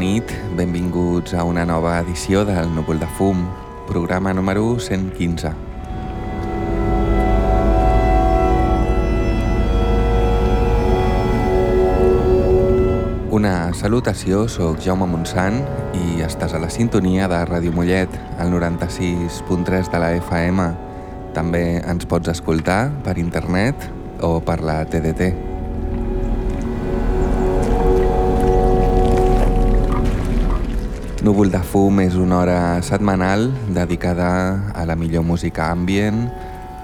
Nit. Benvinguts a una nova edició del Núvol de Fum, programa número 115. Una salutació, sóc Jaume Montsant i estàs a la sintonia de Ràdio Mollet, al 96.3 de la FM. També ens pots escoltar per internet o per la TDT. Núvol de fum és una hora setmanal dedicada a la millor música ambient,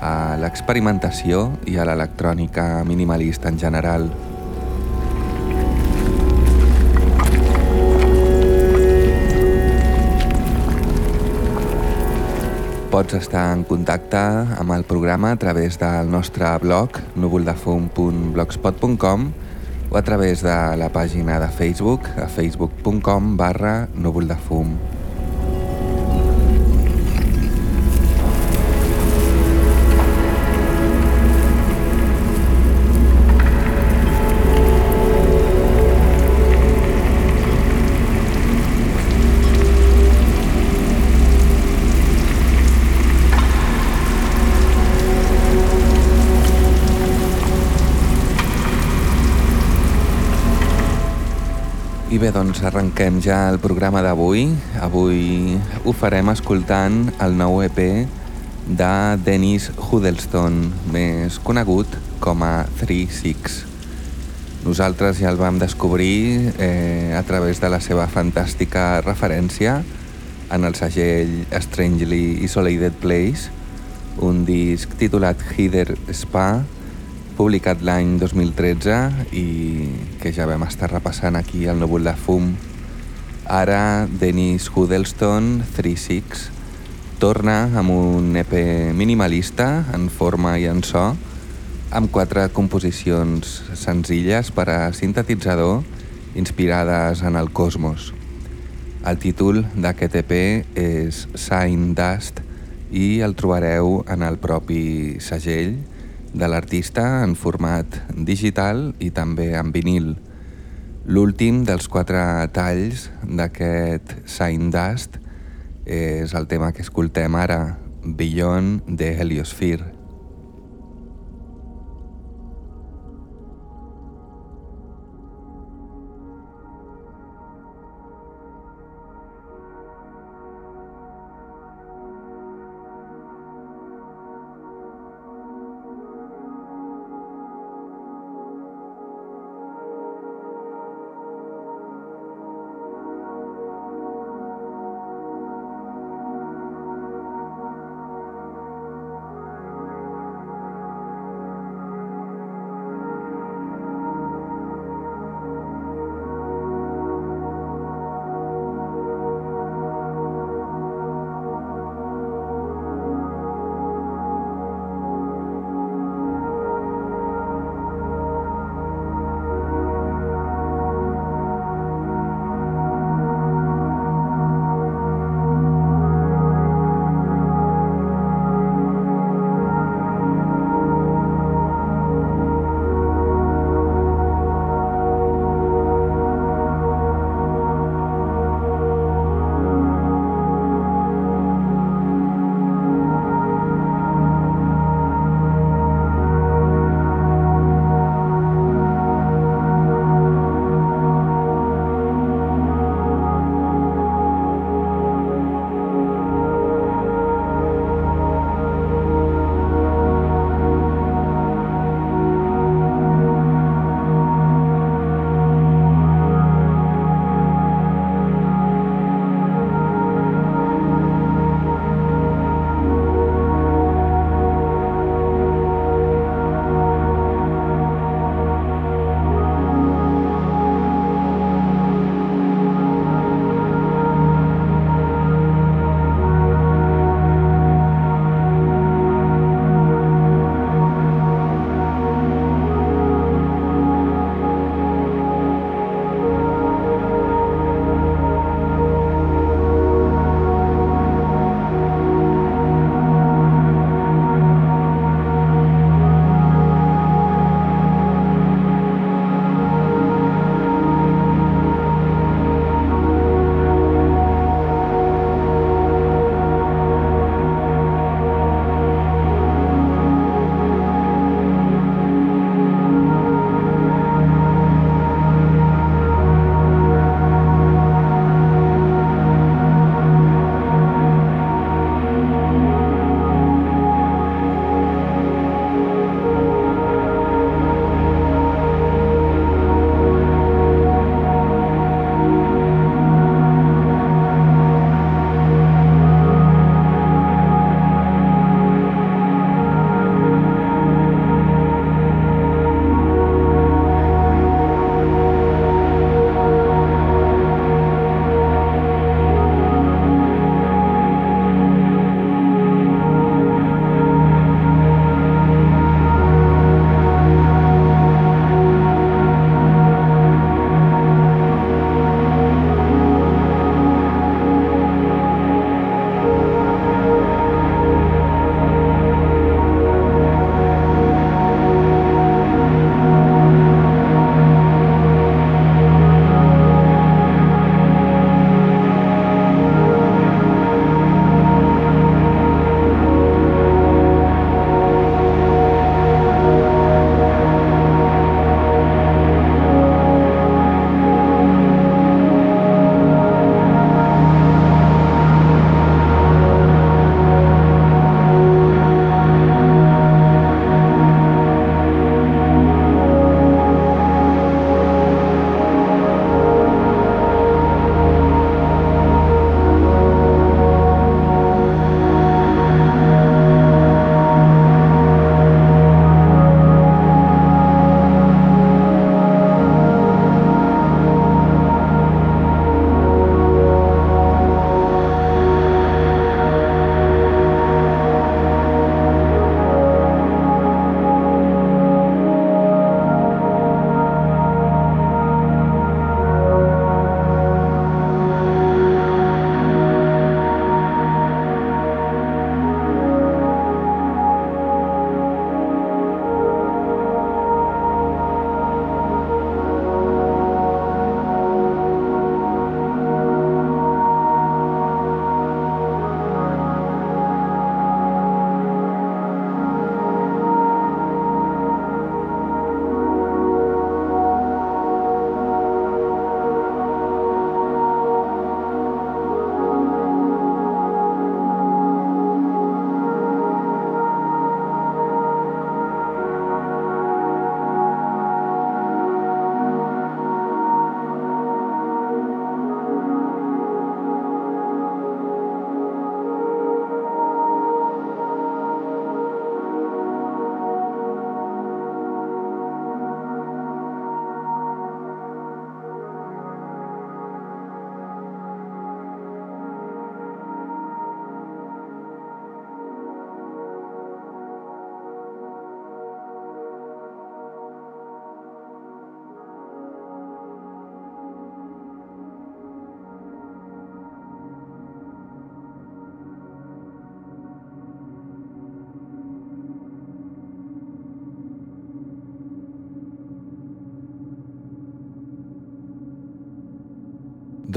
a l'experimentació i a l'electrònica minimalista en general. Pots estar en contacte amb el programa a través del nostre blog núvoldefum.blogspot.com a través de la pàgina de Facebook a facebook.com barra núvoldefum. I bé, doncs arrenquem ja el programa d'avui. Avui ho farem escoltant el nou EP de Dennis Huddleston, més conegut com a 3-6. Nosaltres ja el vam descobrir eh, a través de la seva fantàstica referència en el segell Strangely Isolated Place, un disc titulat Heather Spa, publicat l'any 2013 i que ja vam estar repassant aquí al núvol de fum. Ara Dennis Huddleston 36 torna amb un EP minimalista en forma i en so amb quatre composicions senzilles per a sintetitzador inspirades en el cosmos. El títol d'aquest EP és Sign Dust i el trobareu en el propi segell de l'artista en format digital i també en vinil. L'últim dels quatre talls d'aquest Sign Dust és el tema que escoltem ara, Beyond the Heliosphere.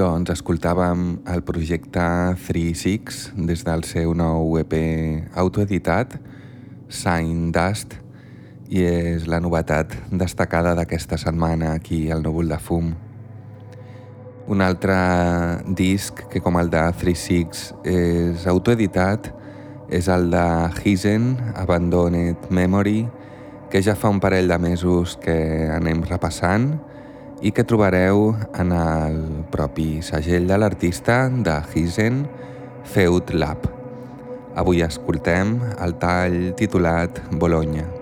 Doncs escoltàvem el projecte 3-6 des del seu nou EP autoeditat, Sign Dust, i és la novetat destacada d'aquesta setmana aquí al Núvol de Fum. Un altre disc que com el de 3-6 és autoeditat és el de Hisen, Abandoned Memory, que ja fa un parell de mesos que anem repassant i que trobareu en el propi segell de l'artista de Hisen, Feud Lab. Avui escoltem el tall titulat Bologna.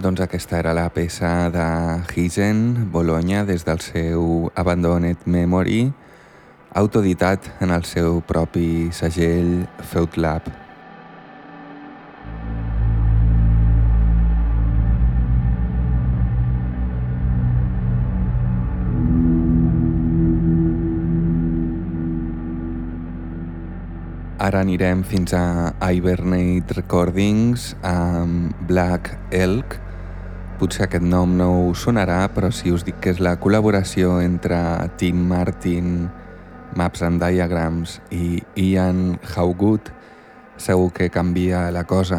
Doncs aquesta era la peça de Hisen, Bologna, des del seu Abandoned Memory, autoeditat en el seu propi segell Feutlab. Ara anirem fins a Hibernate Recordings amb Black Elk, Potser aquest nom no us sonarà, però si us dic que és la col·laboració entre Tim Martin, Maps and Diagrams i Ian Howgood, segur que canvia la cosa.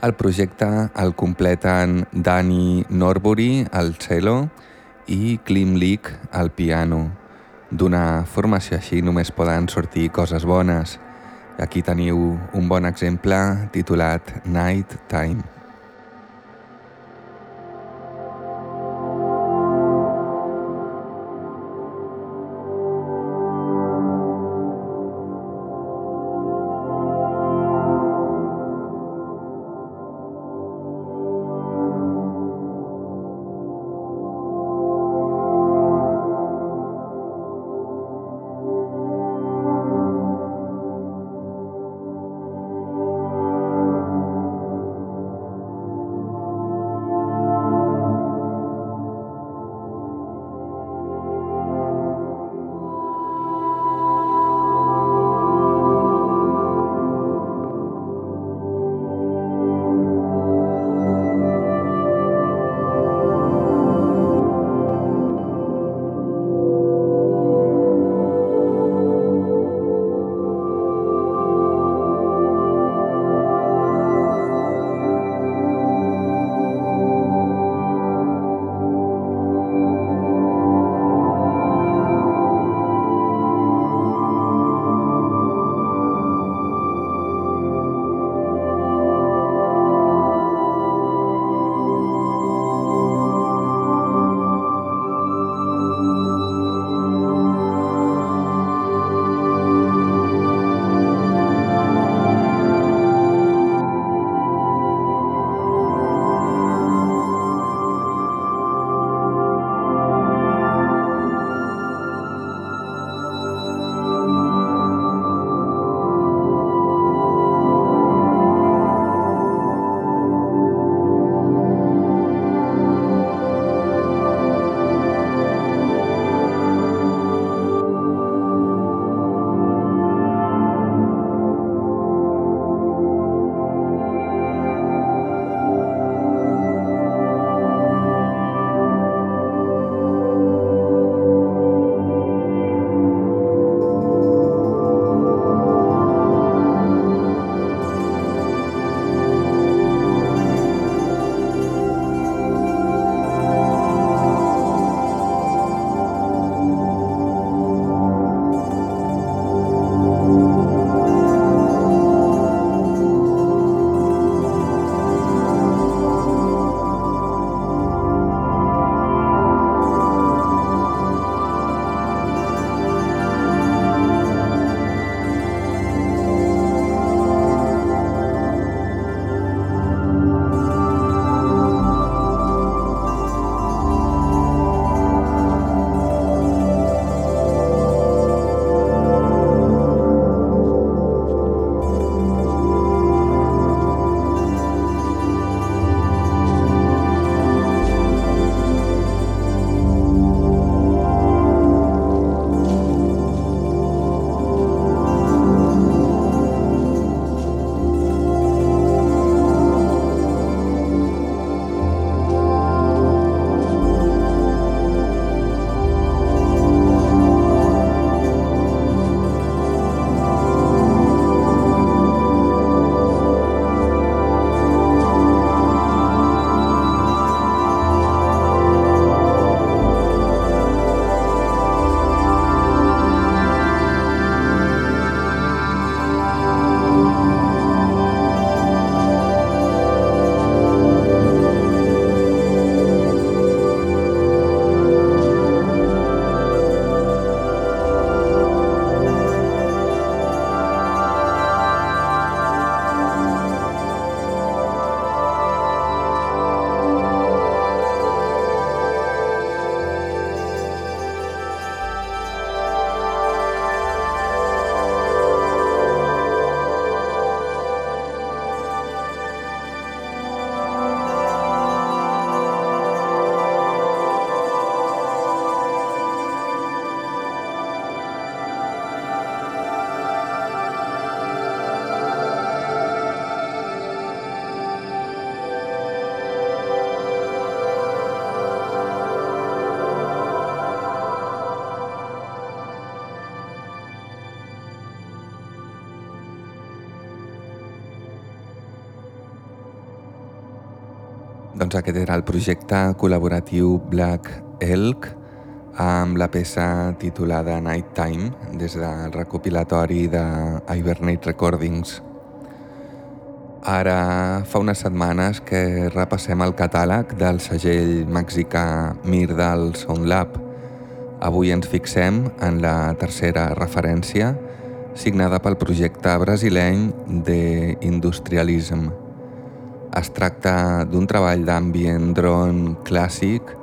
El projecte el completen Danny Norbury al cello i Klim Leak al piano. D'una formació així només poden sortir coses bones. Aquí teniu un bon exemple titulat Night Time. Doncs aquest era el projecte col·laboratiu Black Elk amb la peça titulada Nighttime des del recopilatori de Hibernate Recordings. Ara fa unes setmanes que repassem el catàleg del segell mexicà Mirdal Sound Lab. Avui ens fixem en la tercera referència signada pel projecte brasileny de Industrialism. Es tracta d'un treball d'ambient drone clàssic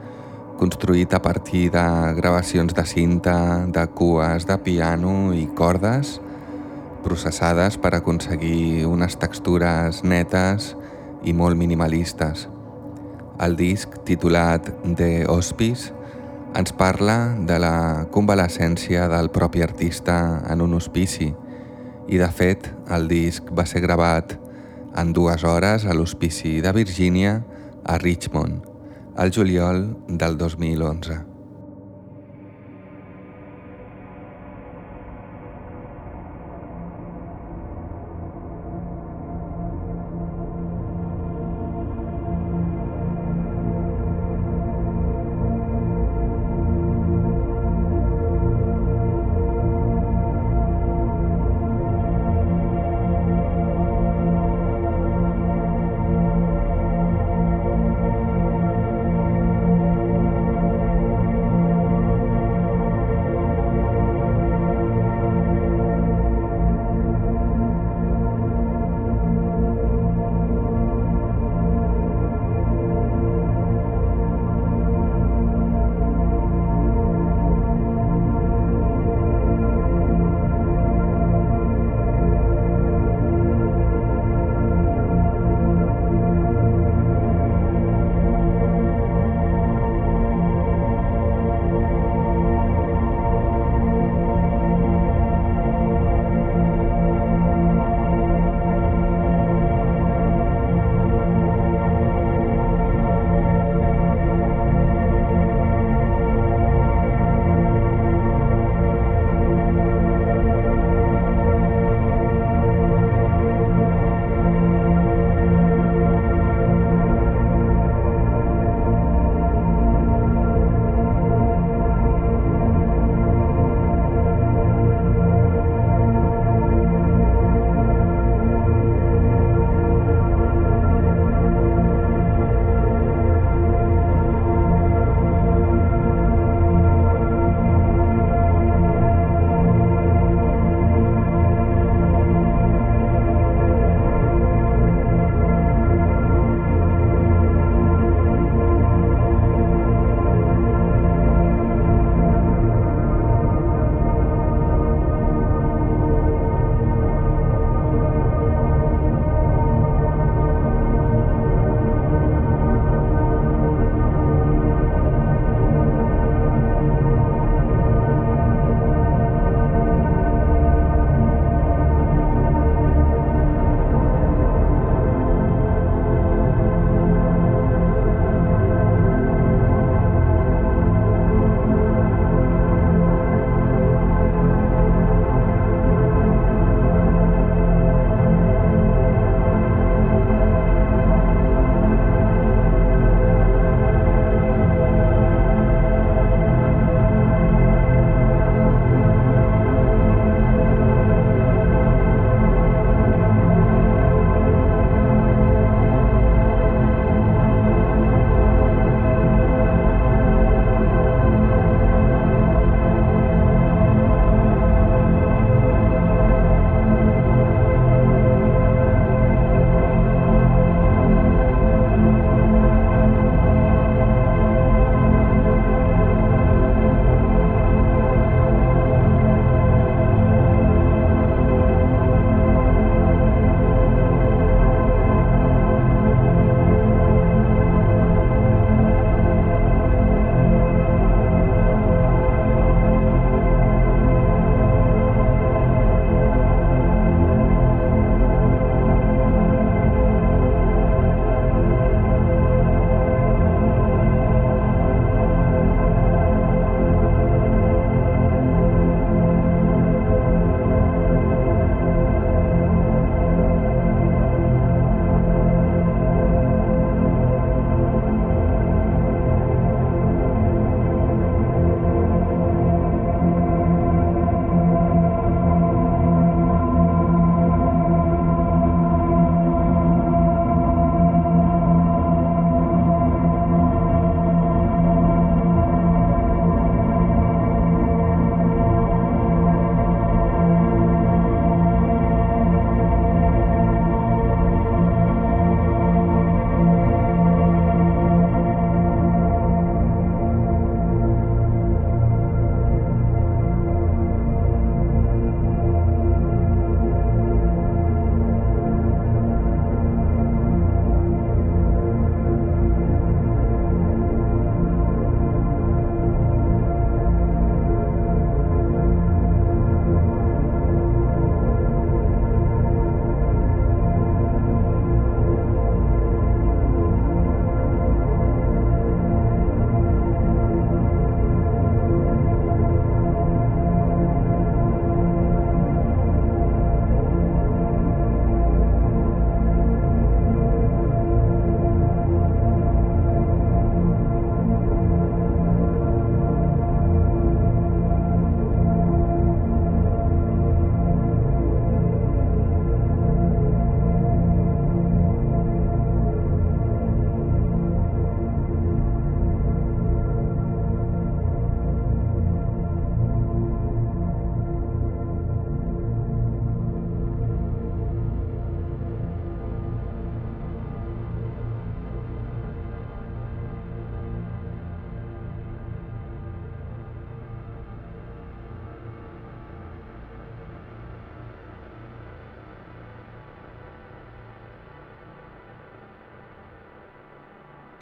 construït a partir de gravacions de cinta, de cues de piano i cordes processades per aconseguir unes textures netes i molt minimalistes. El disc, titulat The Hospice, ens parla de la convalescència del propi artista en un hospici i, de fet, el disc va ser gravat en dues hores a l'hospici de Virgínia a Richmond, al juliol del 2011.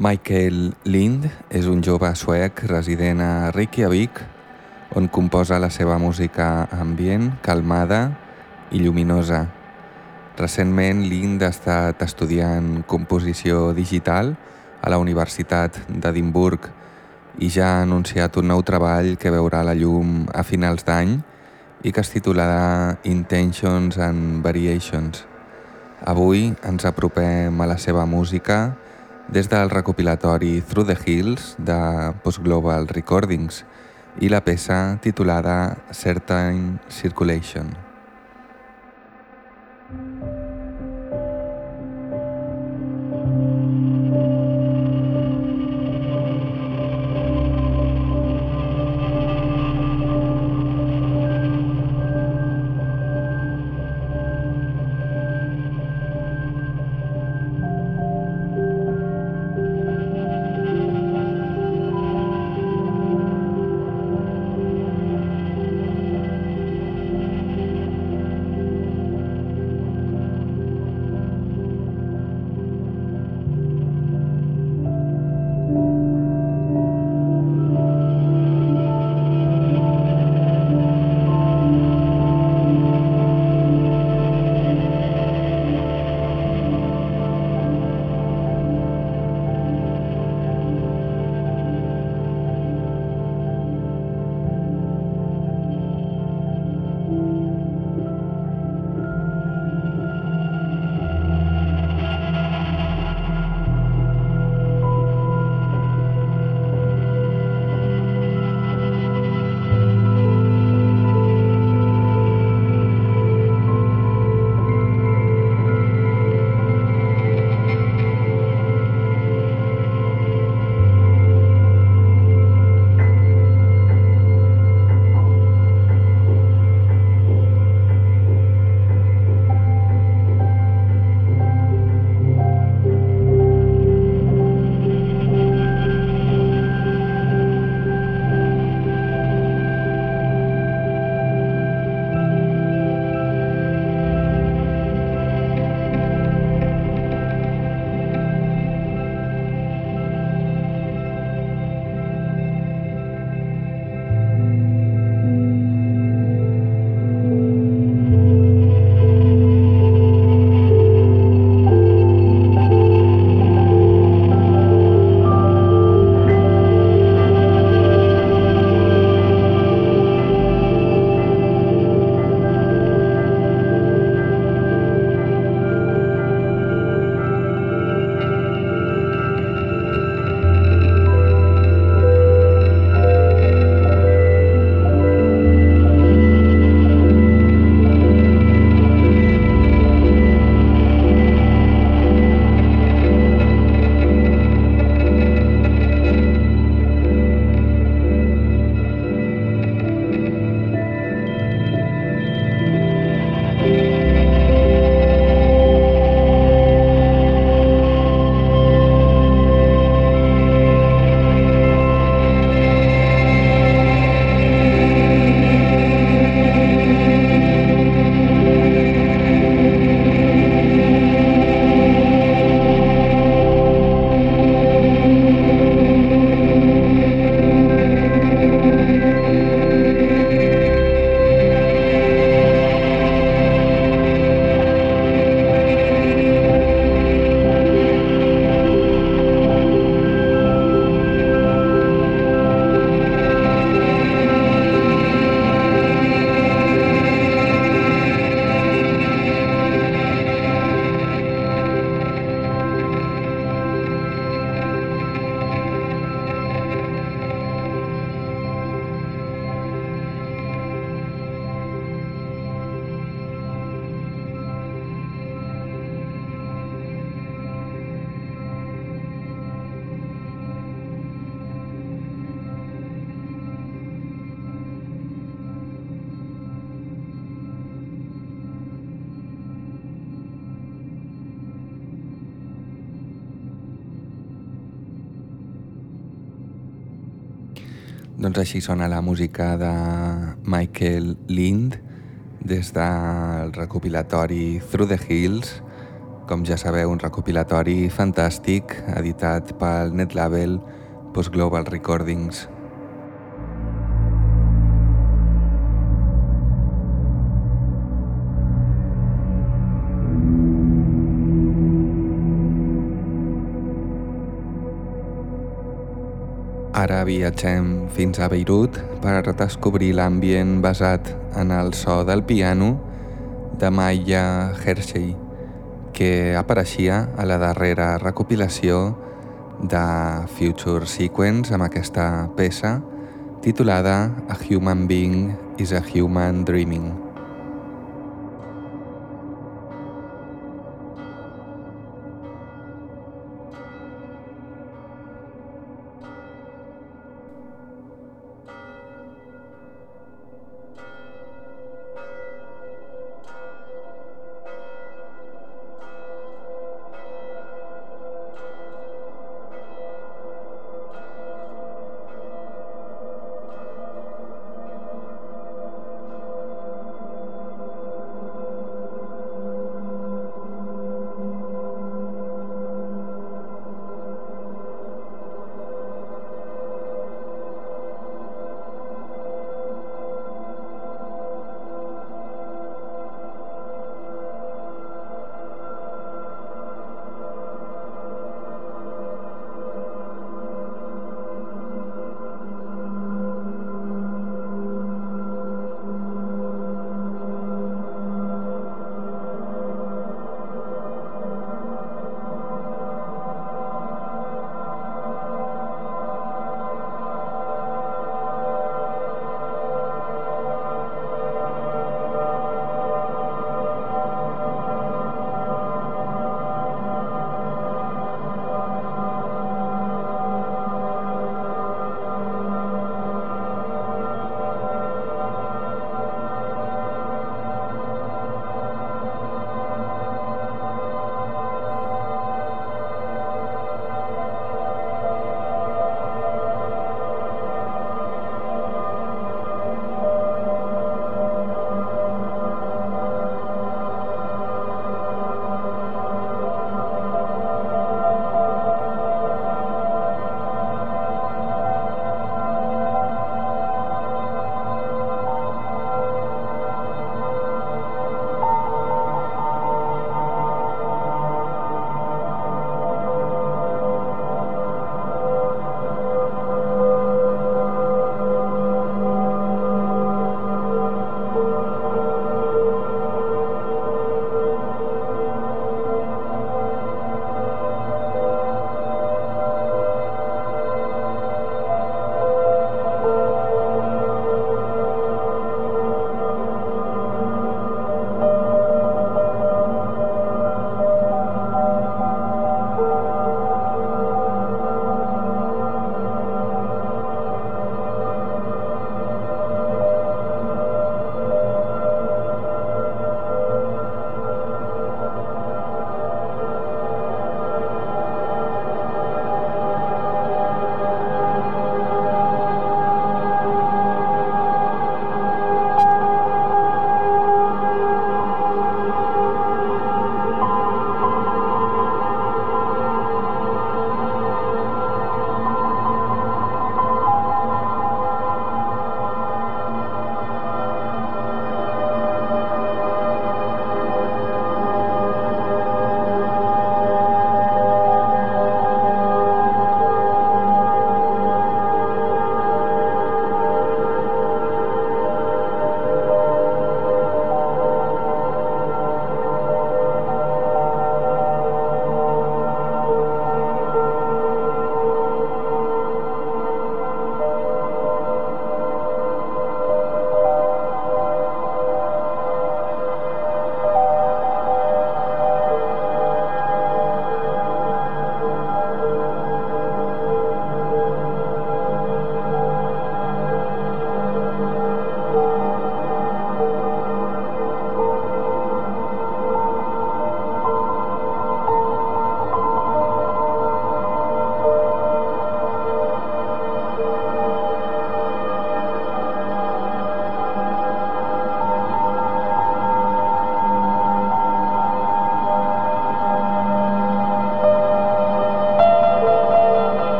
Michael Lind és un jove suec resident a Reykjavik, on composa la seva música ambient, calmada i lluminosa. Recentment, Lind ha estat estudiant composició digital a la Universitat d'Edimburg i ja ha anunciat un nou treball que veurà la llum a finals d'any i que es titularà Intentions and Variations. Avui ens apropem a la seva música des del recopilatori Through the Hills de Postglobal Recordings i la peça titulada Certain Circulation. Així sona la música de Michael Lind des del recopilatori Through the Hills, com ja sabeu, un recopilatori fantàstic editat pel net label Post Global Recordings. Ara viatgem fins a Beirut per descobrir l'ambient basat en el so del piano de Maya Hershey, que apareixia a la darrera recopilació de Future Sequence amb aquesta peça titulada A Human Being is a Human Dreaming.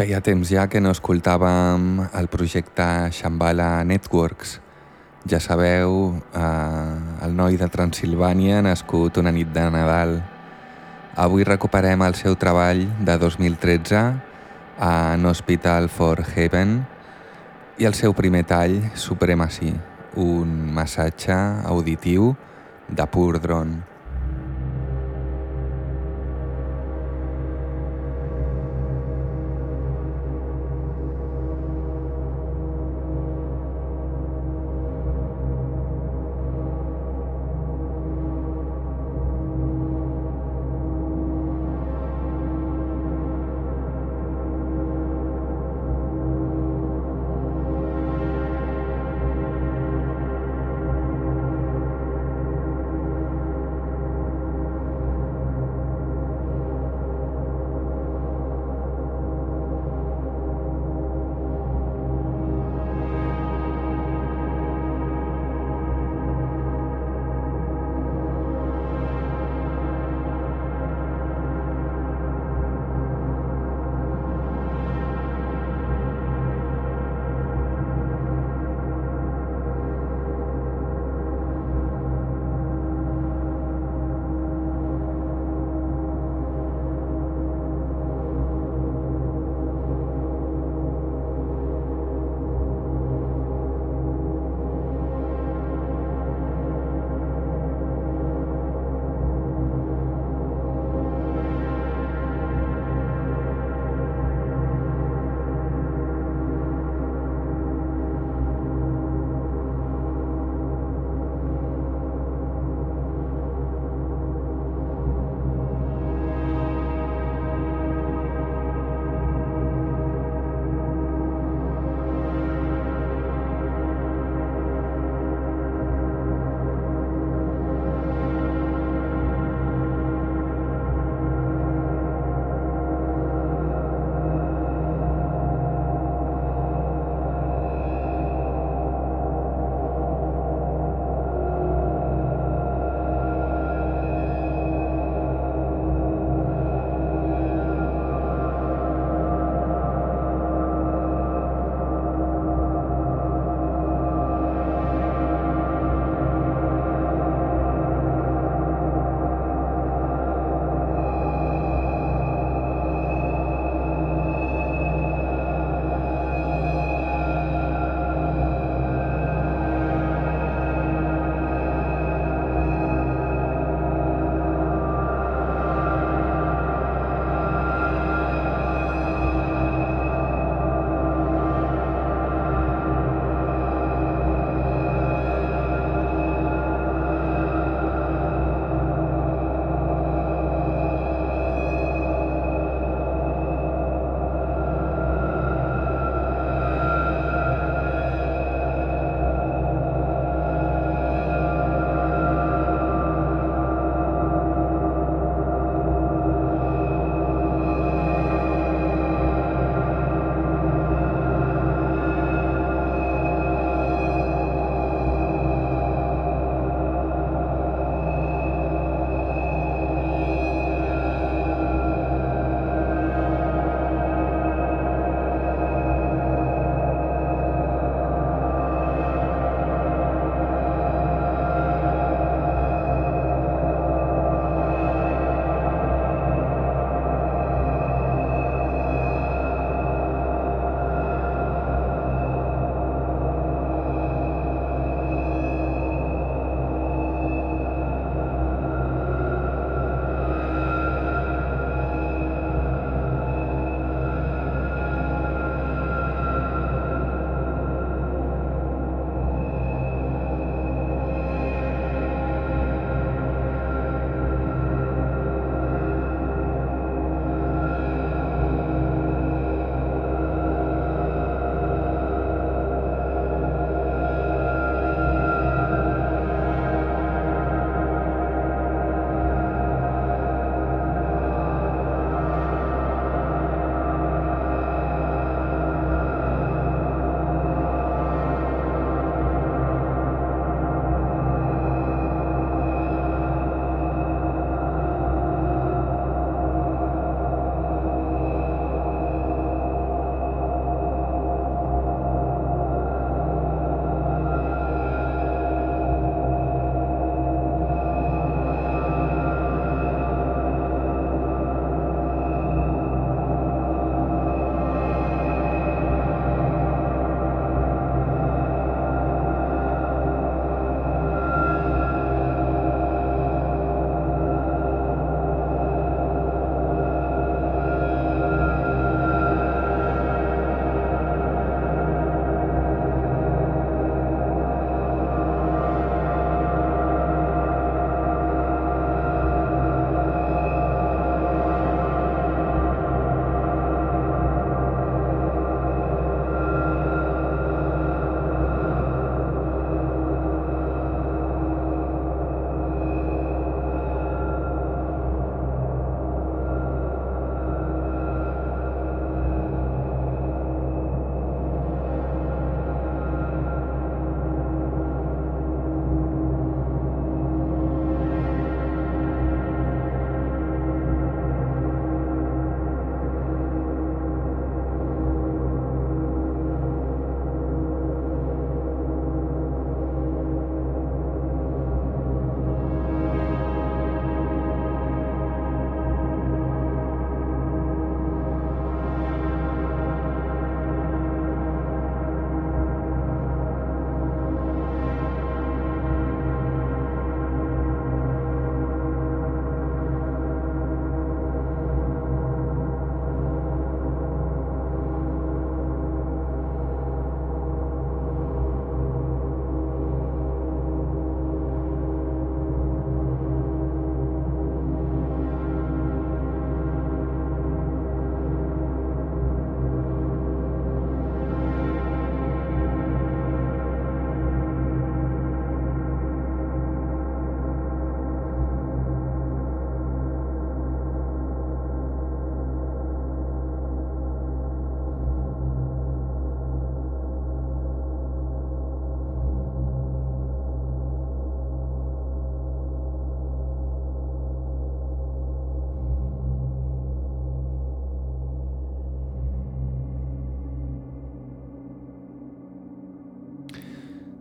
Feia temps ja que no escoltàvem el projecte Shambhala Networks. Ja sabeu, eh, el noi de Transilvània nascut una nit de Nadal. Avui recuperem el seu treball de 2013 en Hospital for Heaven i el seu primer tall, Supremacy, un massatge auditiu de pur dron.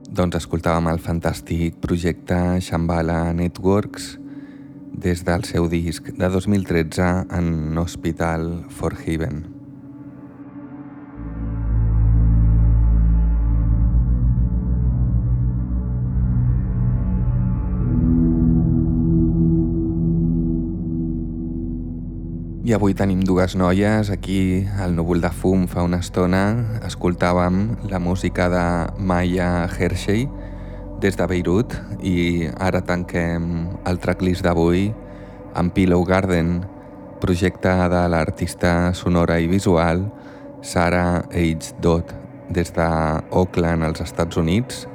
Doncs escoltàvem el fantàstic projecte Shambhala Networks des del seu disc de 2013 en Hospital for Heaven. I avui tenim dues noies, aquí al núvol de fum fa una estona escoltàvem la música de Maya Hershey des de Beirut i ara tanquem el tracklist d'avui amb Pillow Garden, projecte de l'artista sonora i visual Sarah H. Dodd des d'Oakland, als Estats Units,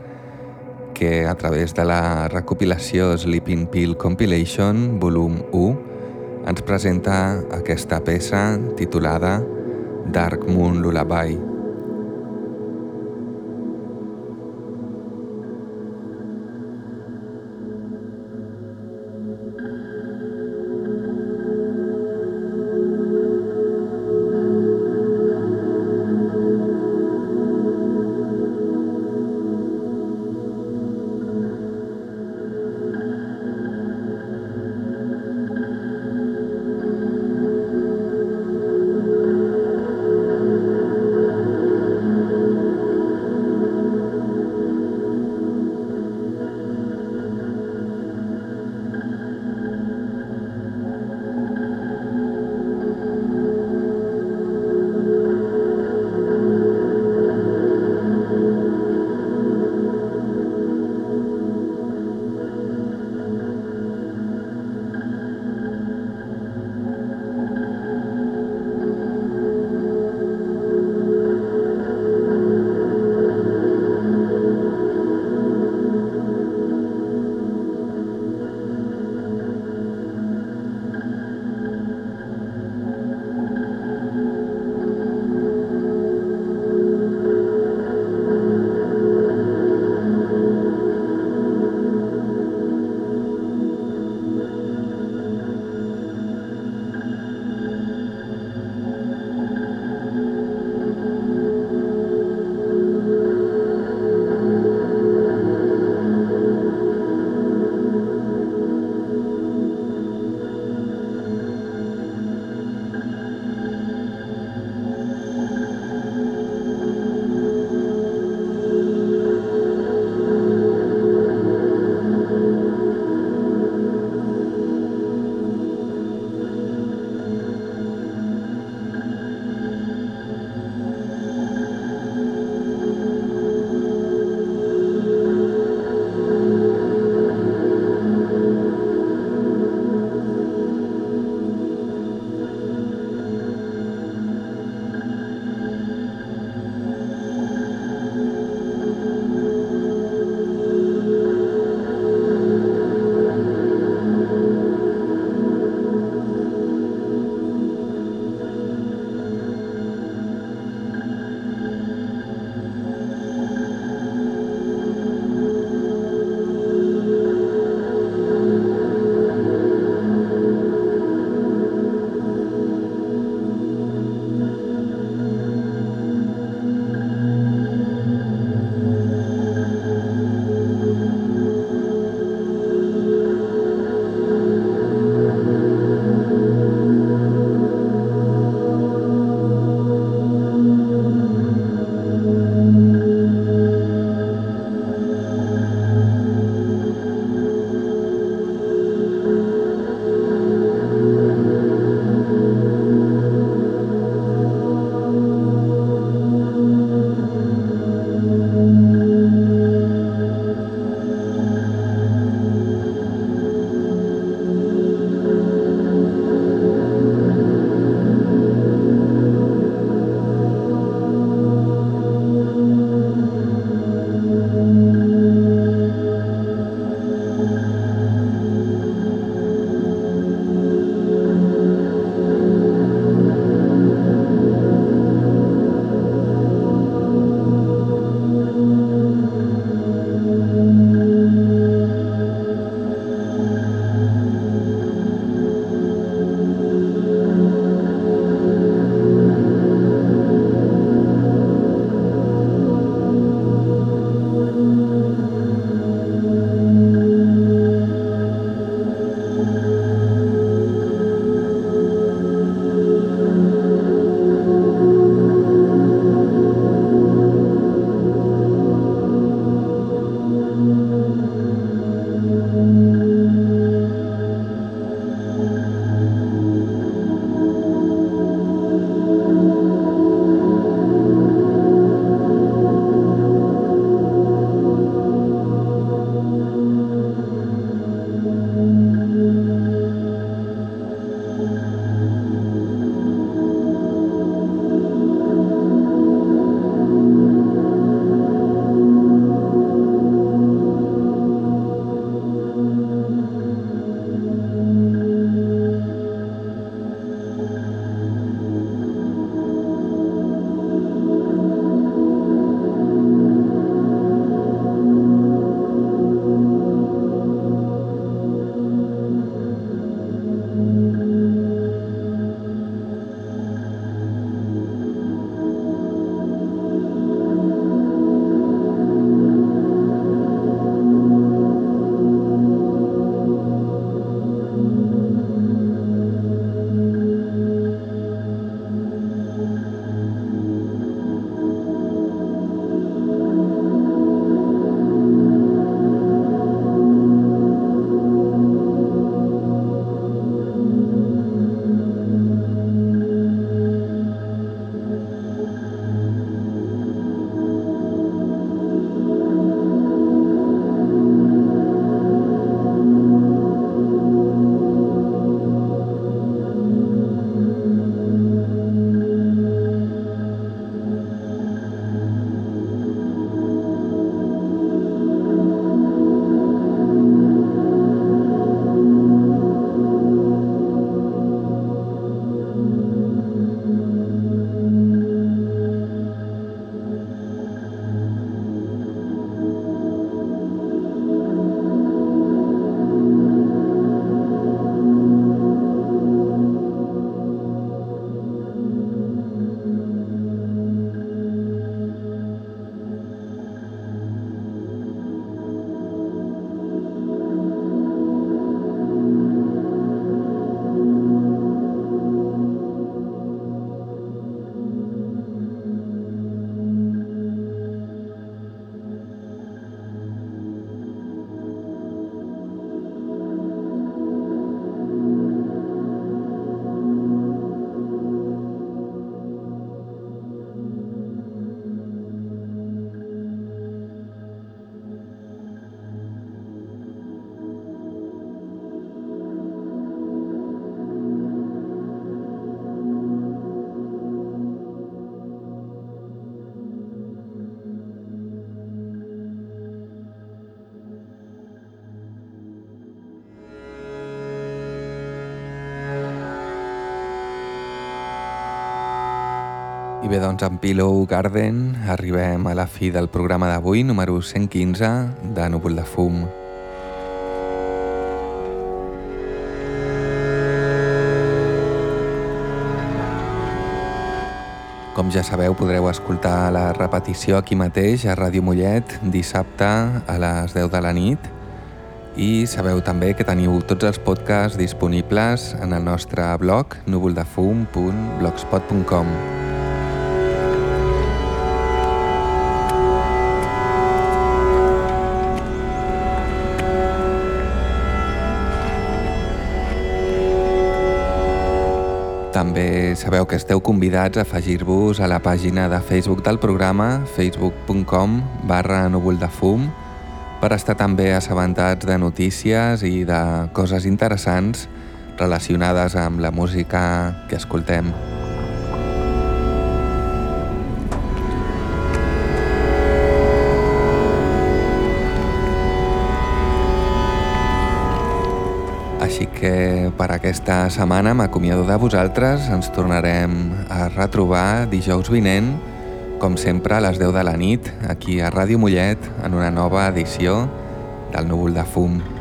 que a través de la recopilació Sleeping Pill Compilation, volum 1, ens presenta aquesta peça titulada Dark Moon Lullaby. I bé, doncs amb Pillow Garden arribem a la fi del programa d'avui, número 115 de Núvol de Fum. Com ja sabeu, podreu escoltar la repetició aquí mateix a Ràdio Mollet dissabte a les 10 de la nit i sabeu també que teniu tots els podcasts disponibles en el nostre blog núvoldefum.blogspot.com Sabeu que esteu convidats a afegir-vos a la pàgina de Facebook del programa facebook.com barra núvoldefum.com per estar també assabentats de notícies i de coses interessants relacionades amb la música que escoltem. Per aquesta setmana m'acomiado de vosaltres, ens tornarem a retrobar dijous vinent com sempre, a les 10 de la nit, aquí a Ràdio Mollet, en una nova edició del Núvol de Fum.